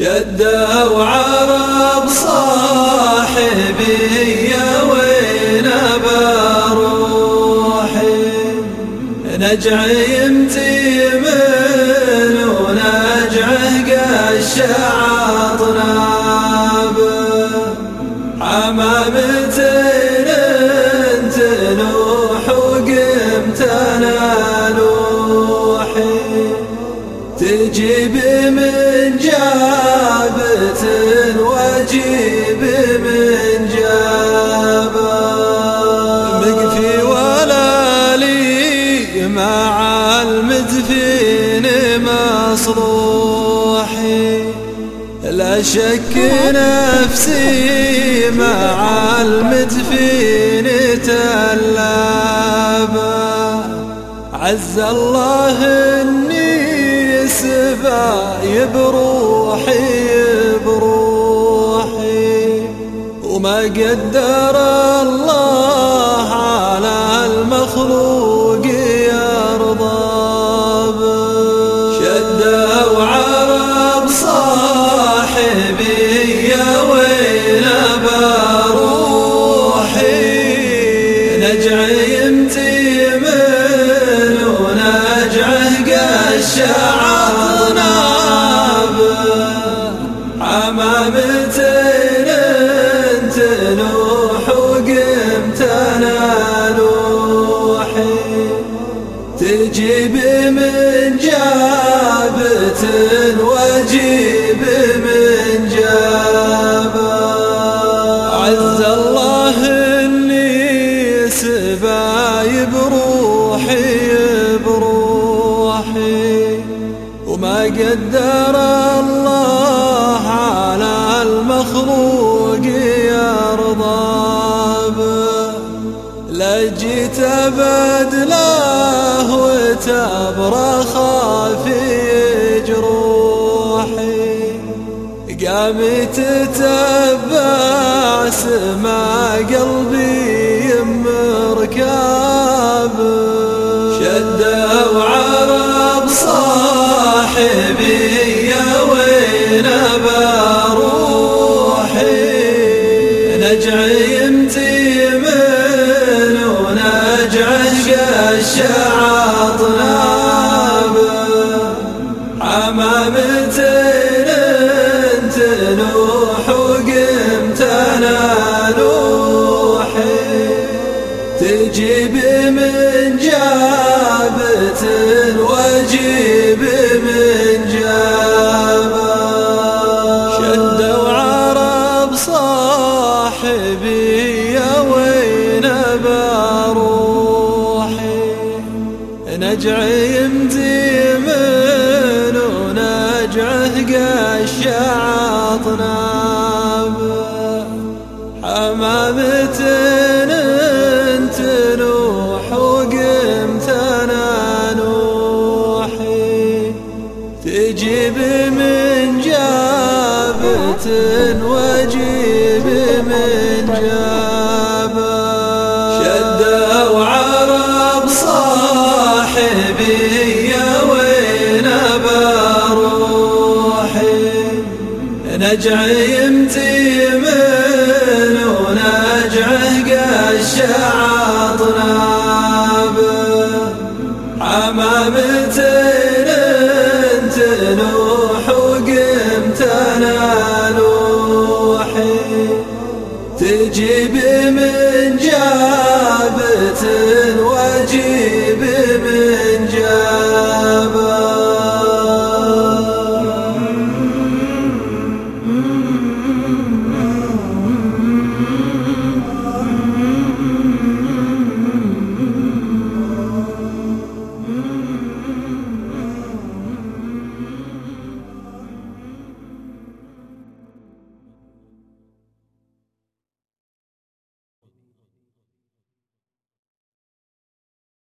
شدوا عرب صاحبي يا نجع يمتي من ونجعه عطناب حمامتين تنوح وقمتنا نوحي تجيب من جابت وجيب المدفين مصروحي لا شك نفسي مع المدفين تلابه عز الله إني سباي بروحي بروحي وما قدر الله على المخلوق تجيب من جابت وجيب من جابة. عز الله إني سباي بروحي بروحي. وما قدر ابدله وتبرخ في جروحي. قام تتبع سما قلبي يمر كاب شدوا عرب صاحبي يا وين بروحي نجع يمتي من ونجعه قش عطنابه نجع يمتي من ونجعه قش عطنابه حمامتين تنوح وقمتنا نوحي. تجيب من جابت وجيب من جابه نجعيم من ونجعه قشعط ناب عمامتين وقمت وقمتنا نوحي تجيب من جابتك